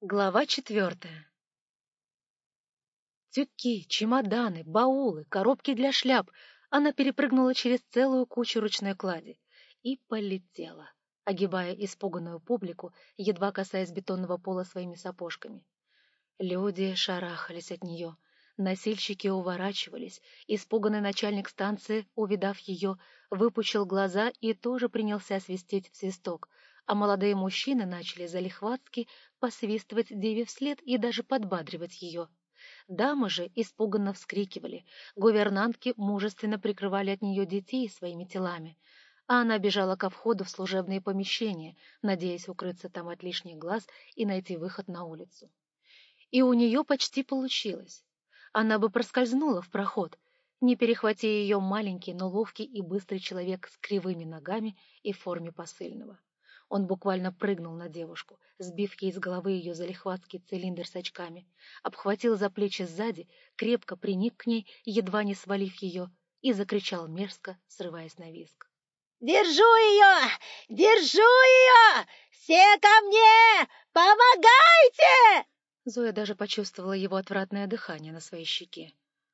Глава четвертая Тюки, чемоданы, баулы, коробки для шляп. Она перепрыгнула через целую кучу ручной клади и полетела, огибая испуганную публику, едва касаясь бетонного пола своими сапожками. Люди шарахались от нее, носильщики уворачивались, испуганный начальник станции, увидав ее, выпучил глаза и тоже принялся свистеть в свисток — а молодые мужчины начали залихватски посвистывать деве вслед и даже подбадривать ее. Дамы же испуганно вскрикивали, гувернантки мужественно прикрывали от нее детей своими телами, а она бежала ко входу в служебные помещения, надеясь укрыться там от лишних глаз и найти выход на улицу. И у нее почти получилось. Она бы проскользнула в проход, не перехвати ее маленький, но ловкий и быстрый человек с кривыми ногами и в форме посыльного. Он буквально прыгнул на девушку, сбив ей с головы ее залихватский цилиндр с очками, обхватил за плечи сзади, крепко приник к ней, едва не свалив ее, и закричал мерзко, срываясь на виск. «Держу ее! Держу ее! Все ко мне! Помогайте!» Зоя даже почувствовала его отвратное дыхание на своей щеке.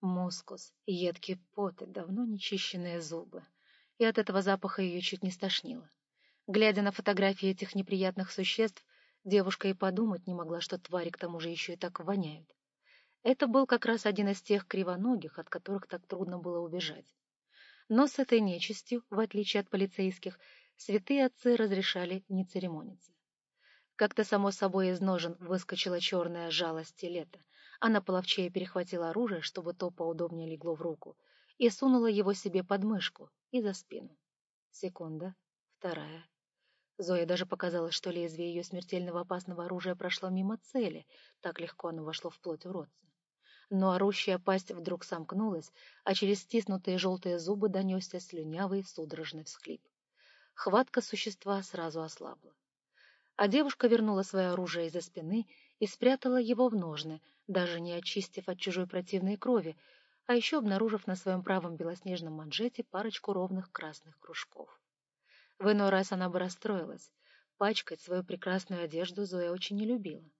Мускус, едкий пот и давно нечищенные зубы. И от этого запаха ее чуть не стошнило. Глядя на фотографии этих неприятных существ, девушка и подумать не могла, что твари к тому же еще и так воняют. Это был как раз один из тех кривоногих, от которых так трудно было убежать. Но с этой нечистью, в отличие от полицейских, святые отцы разрешали не церемониться. Как-то само собой из ножен выскочила черная жало стилета. Она половчее перехватила оружие, чтобы то поудобнее легло в руку, и сунула его себе под мышку и за спину. Секунда, вторая, Зоя даже показалось, что лезвие ее смертельного опасного оружия прошло мимо цели, так легко оно вошло в плоть уродца. Но орущая пасть вдруг сомкнулась, а через стиснутые желтые зубы донесся слюнявый судорожный всхлип. Хватка существа сразу ослабла. А девушка вернула свое оружие из-за спины и спрятала его в ножны, даже не очистив от чужой противной крови, а еще обнаружив на своем правом белоснежном манжете парочку ровных красных кружков. В иной раз она бы расстроилась. Пачкать свою прекрасную одежду Зоя очень не любила.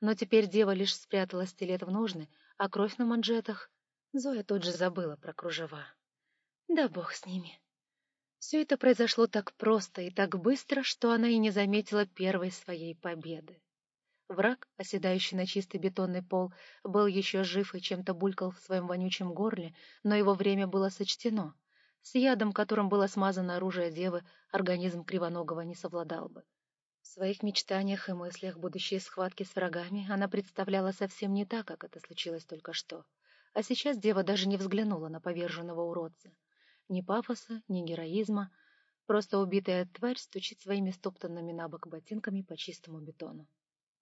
Но теперь дева лишь спрятала стилет в ножны, а кровь на манжетах... Зоя тут же забыла про кружева. Да бог с ними. Все это произошло так просто и так быстро, что она и не заметила первой своей победы. Враг, оседающий на чистый бетонный пол, был еще жив и чем-то булькал в своем вонючем горле, но его время было сочтено — с ядом, которым было смазано оружие девы, организм Кривоногого не совладал бы. В своих мечтаниях и мыслях будущие схватки с врагами она представляла совсем не так, как это случилось только что. А сейчас дева даже не взглянула на поверженного уродца. Ни пафоса, ни героизма. Просто убитая тварь стучит своими стоптанными на бок ботинками по чистому бетону.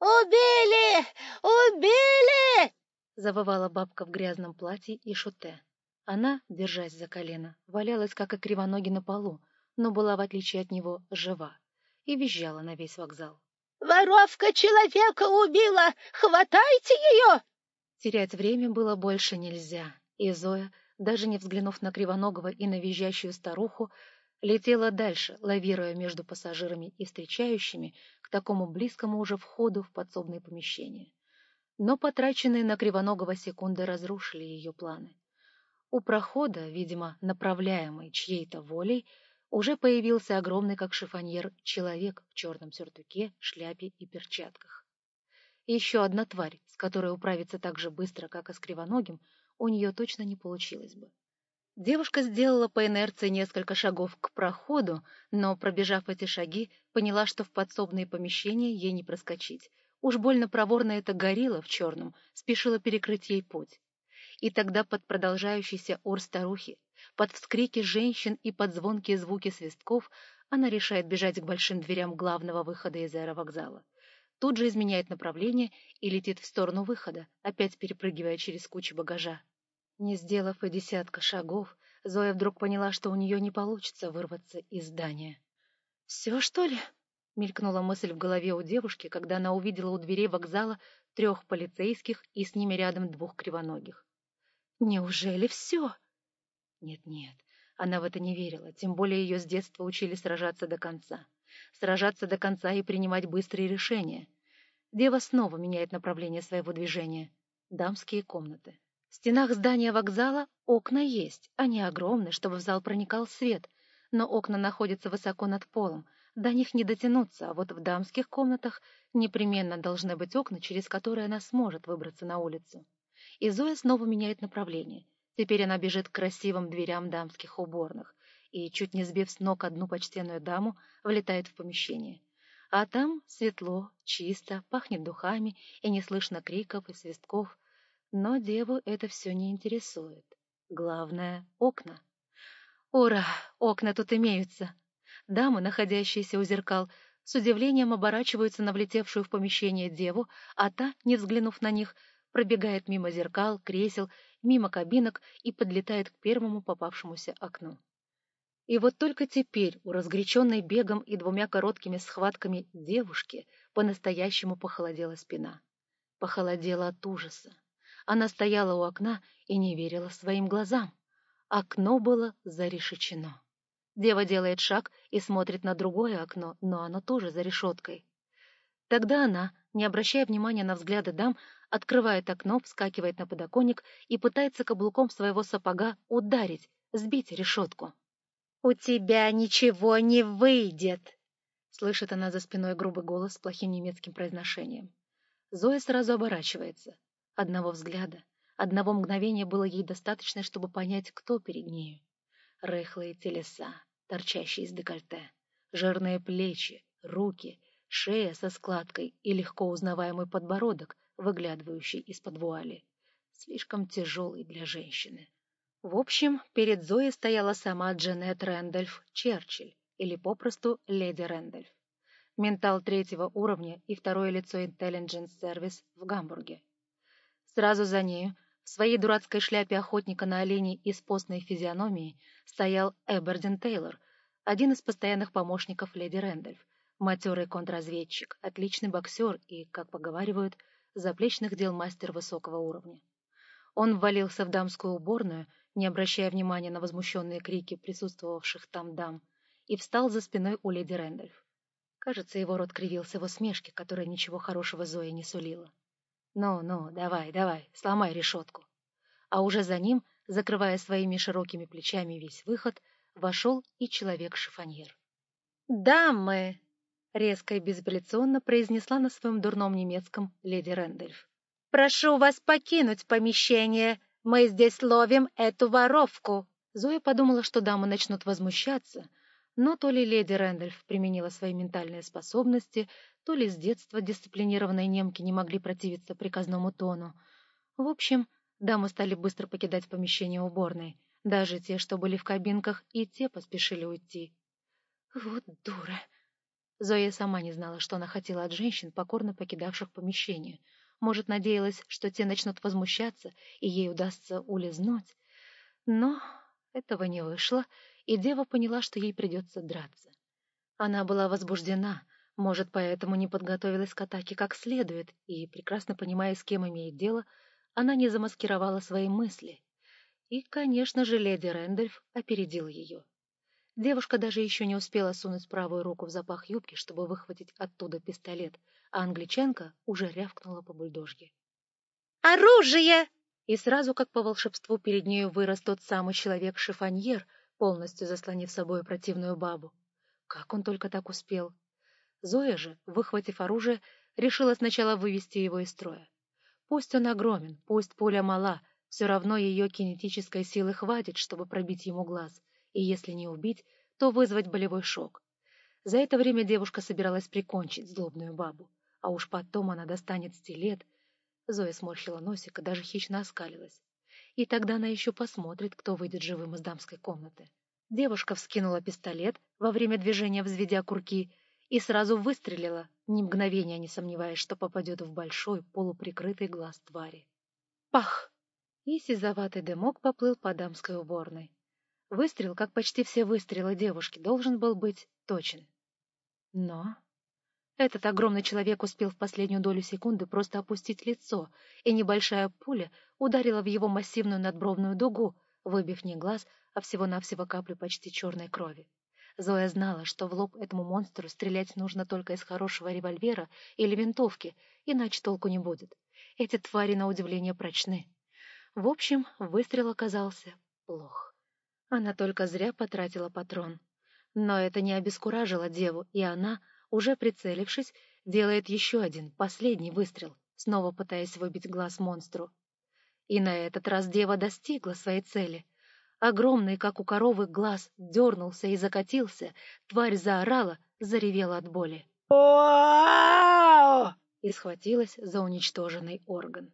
«Убили! Убили!» — завывала бабка в грязном платье и шуте. Она, держась за колено, валялась, как и кривоноги на полу, но была, в отличие от него, жива и визжала на весь вокзал. «Воровка человека убила! Хватайте ее!» Терять время было больше нельзя, и Зоя, даже не взглянув на кривоногого и на визжащую старуху, летела дальше, лавируя между пассажирами и встречающими к такому близкому уже входу в подсобное помещение. Но потраченные на кривоногого секунды разрушили ее планы. У прохода, видимо, направляемый чьей-то волей, уже появился огромный, как шифоньер, человек в черном сюртуке, шляпе и перчатках. Еще одна тварь, с которой управиться так же быстро, как и с кривоногим, у нее точно не получилось бы. Девушка сделала по инерции несколько шагов к проходу, но, пробежав эти шаги, поняла, что в подсобные помещения ей не проскочить. Уж больно проворно эта горилла в черном спешила перекрыть ей путь и тогда под продолжающийся ор старухи, под вскрики женщин и под звонкие звуки свистков она решает бежать к большим дверям главного выхода из аэровокзала. Тут же изменяет направление и летит в сторону выхода, опять перепрыгивая через кучу багажа. Не сделав и десятка шагов, Зоя вдруг поняла, что у нее не получится вырваться из здания. «Все, что ли?» — мелькнула мысль в голове у девушки, когда она увидела у дверей вокзала трех полицейских и с ними рядом двух кривоногих. Неужели все? Нет-нет, она в это не верила, тем более ее с детства учили сражаться до конца. Сражаться до конца и принимать быстрые решения. Дева снова меняет направление своего движения. Дамские комнаты. В стенах здания вокзала окна есть, они огромны, чтобы в зал проникал свет, но окна находятся высоко над полом, до них не дотянуться, а вот в дамских комнатах непременно должны быть окна, через которые она сможет выбраться на улицу. И Зоя снова меняет направление. Теперь она бежит к красивым дверям дамских уборных и, чуть не сбив с ног одну почтенную даму, влетает в помещение. А там светло, чисто, пахнет духами, и не слышно криков и свистков. Но деву это все не интересует. Главное — окна. Ура! Окна тут имеются! Дамы, находящиеся у зеркал, с удивлением оборачиваются на влетевшую в помещение деву, а та, не взглянув на них, пробегает мимо зеркал, кресел, мимо кабинок и подлетает к первому попавшемуся окну. И вот только теперь у разгоряченной бегом и двумя короткими схватками девушки по-настоящему похолодела спина. Похолодела от ужаса. Она стояла у окна и не верила своим глазам. Окно было зарешечено. Дева делает шаг и смотрит на другое окно, но оно тоже за решеткой. Тогда она, не обращая внимания на взгляды дам, открывает окно, вскакивает на подоконник и пытается каблуком своего сапога ударить, сбить решетку. «У тебя ничего не выйдет!» Слышит она за спиной грубый голос с плохим немецким произношением. Зоя сразу оборачивается. Одного взгляда, одного мгновения было ей достаточно, чтобы понять, кто перед нею. Рыхлые телеса, торчащие из декольте, жирные плечи, руки, шея со складкой и легко узнаваемый подбородок, выглядывающий из-под вуали. Слишком тяжелый для женщины. В общем, перед Зоей стояла сама Джанет Рэндольф Черчилль, или попросту Леди Рэндольф. Ментал третьего уровня и второе лицо Intelligence Service в Гамбурге. Сразу за нею, в своей дурацкой шляпе охотника на оленей и с постной физиономией, стоял Эбердин Тейлор, один из постоянных помощников леди Рэндольф, матерый контрразведчик, отличный боксер и, как поговаривают, заплечных дел мастер высокого уровня. Он ввалился в дамскую уборную, не обращая внимания на возмущенные крики присутствовавших там дам, и встал за спиной у леди Рэндольф. Кажется, его рот кривился в усмешке, которая ничего хорошего Зои не сулила. «Ну-ну, давай, давай, сломай решетку». А уже за ним, закрывая своими широкими плечами весь выход, вошел и человек-шифоньер. «Дамы!» — резко и безапелляционно произнесла на своем дурном немецком леди Рэндольф. «Прошу вас покинуть помещение. Мы здесь ловим эту воровку». Зоя подумала, что дамы начнут возмущаться, но то ли леди Рэндольф применила свои ментальные способности, то ли с детства дисциплинированные немки не могли противиться приказному тону. В общем, дамы стали быстро покидать помещение уборной. Даже те, что были в кабинках, и те поспешили уйти. Вот дура! Зоя сама не знала, что она хотела от женщин, покорно покидавших помещение. Может, надеялась, что те начнут возмущаться, и ей удастся улизнуть. Но этого не вышло, и дева поняла, что ей придется драться. Она была возбуждена, может, поэтому не подготовилась к атаке как следует, и, прекрасно понимая, с кем имеет дело, она не замаскировала свои мысли. И, конечно же, леди Рэндольф опередил ее. Девушка даже еще не успела сунуть правую руку в запах юбки, чтобы выхватить оттуда пистолет, а англичанка уже рявкнула по бульдожье. «Оружие!» И сразу, как по волшебству, перед нею вырос тот самый человек-шифоньер, полностью заслонив собой противную бабу. Как он только так успел? Зоя же, выхватив оружие, решила сначала вывести его из строя. Пусть он огромен, пусть пуля мала, все равно ее кинетической силы хватит, чтобы пробить ему глаз, и если не убить, то вызвать болевой шок. За это время девушка собиралась прикончить злобную бабу, а уж потом она достанет стилет. Зоя сморщила носик и даже хищно оскалилась и тогда она еще посмотрит, кто выйдет живым из дамской комнаты. Девушка вскинула пистолет, во время движения взведя курки, и сразу выстрелила, ни мгновения не сомневаясь, что попадет в большой полуприкрытый глаз твари. Пах! И сизоватый дымок поплыл по дамской уборной. Выстрел, как почти все выстрелы девушки, должен был быть точен. Но этот огромный человек успел в последнюю долю секунды просто опустить лицо, и небольшая пуля ударила в его массивную надбровную дугу, выбив не глаз, а всего-навсего каплю почти черной крови. Зоя знала, что в лоб этому монстру стрелять нужно только из хорошего револьвера или винтовки, иначе толку не будет. Эти твари, на удивление, прочны. В общем, выстрел оказался плох. Она только зря потратила патрон. Но это не обескуражило деву, и она, уже прицелившись, делает еще один, последний выстрел, снова пытаясь выбить глаз монстру. И на этот раз дева достигла своей цели. Огромный, как у коровы, глаз дернулся и закатился, тварь заорала, заревела от боли. И схватилась за уничтоженный орган.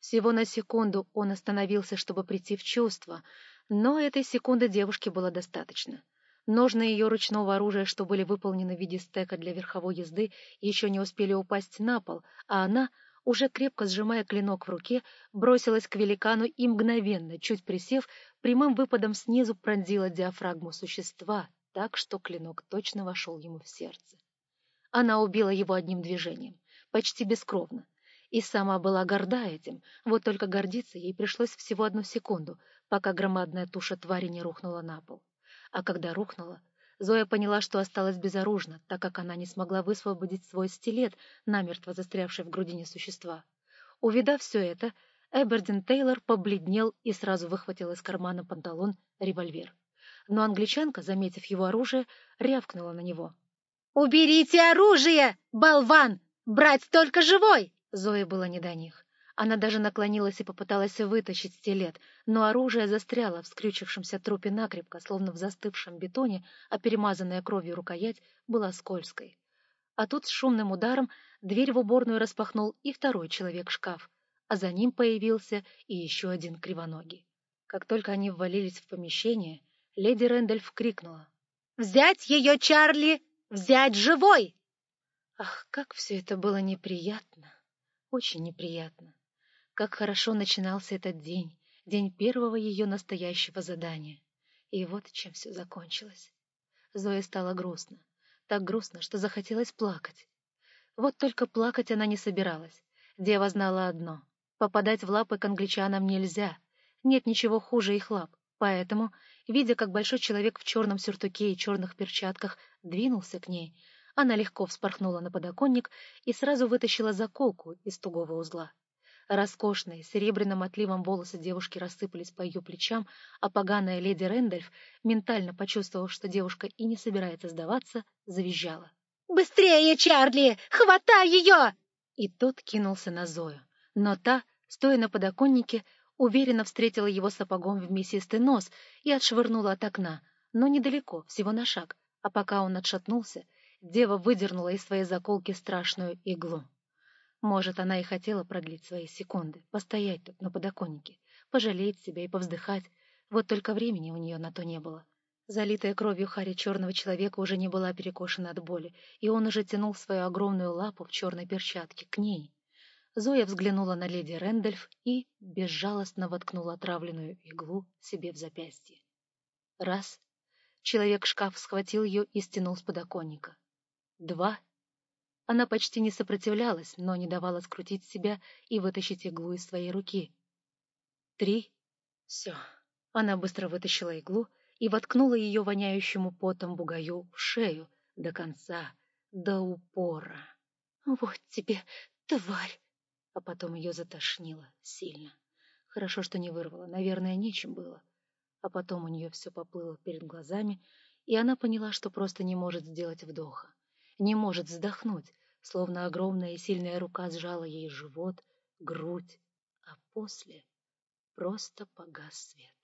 Всего на секунду он остановился, чтобы прийти в чувство, но этой секунды девушке было достаточно. Ножны ее ручного оружия, что были выполнены в виде стека для верховой езды, еще не успели упасть на пол, а она, уже крепко сжимая клинок в руке, бросилась к великану и мгновенно, чуть присев, прямым выпадом снизу пронзила диафрагму существа, так что клинок точно вошел ему в сердце. Она убила его одним движением, почти бескровно, и сама была горда этим, вот только гордиться ей пришлось всего одну секунду, пока громадная туша твари не рухнула на пол а когда рухнула, Зоя поняла, что осталась безоружна, так как она не смогла высвободить свой стилет, намертво застрявший в грудине существа. Увидав все это, Эбердин Тейлор побледнел и сразу выхватил из кармана панталон револьвер. Но англичанка, заметив его оружие, рявкнула на него. «Уберите оружие, болван! Брать только живой!» Зое было не до них. Она даже наклонилась и попыталась вытащить стилет, но оружие застряло в скрючившемся трупе накрепко, словно в застывшем бетоне, а перемазанная кровью рукоять была скользкой. А тут с шумным ударом дверь в уборную распахнул и второй человек-шкаф, а за ним появился и еще один кривоногий. Как только они ввалились в помещение, леди Рэндольф крикнула. «Взять ее, Чарли! Взять живой!» Ах, как все это было неприятно! Очень неприятно. Как хорошо начинался этот день, день первого ее настоящего задания. И вот чем все закончилось. Зоя стала грустно. Так грустно, что захотелось плакать. Вот только плакать она не собиралась. Дева знала одно — попадать в лапы к англичанам нельзя. Нет ничего хуже их лап. Поэтому, видя, как большой человек в черном сюртуке и черных перчатках двинулся к ней, она легко вспорхнула на подоконник и сразу вытащила заколку из тугого узла. Роскошные, серебряным отливом волосы девушки рассыпались по ее плечам, а поганая леди Рэндольф, ментально почувствовав, что девушка и не собирается сдаваться, завизжала. «Быстрее, Чарли! Хватай ее!» И тот кинулся на Зою. Но та, стоя на подоконнике, уверенно встретила его сапогом в мясистый нос и отшвырнула от окна, но недалеко, всего на шаг, а пока он отшатнулся, дева выдернула из своей заколки страшную иглу. Может, она и хотела продлить свои секунды, постоять тут на подоконнике, пожалеть себя и повздыхать, вот только времени у нее на то не было. Залитая кровью Харри черного человека уже не была перекошена от боли, и он уже тянул свою огромную лапу в черной перчатке к ней. Зоя взглянула на леди Рэндольф и безжалостно воткнула отравленную иглу себе в запястье. Раз. Человек-шкаф схватил ее и стянул с подоконника. Два. Она почти не сопротивлялась, но не давала скрутить себя и вытащить иглу из своей руки. Три. Все. Она быстро вытащила иглу и воткнула ее воняющему потом бугаю в шею до конца, до упора. «Вот тебе, тварь!» А потом ее затошнило сильно. Хорошо, что не вырвало, наверное, нечем было. А потом у нее все поплыло перед глазами, и она поняла, что просто не может сделать вдоха, не может вздохнуть, словно огромная и сильная рука сжала ей живот, грудь, а после просто погас свет.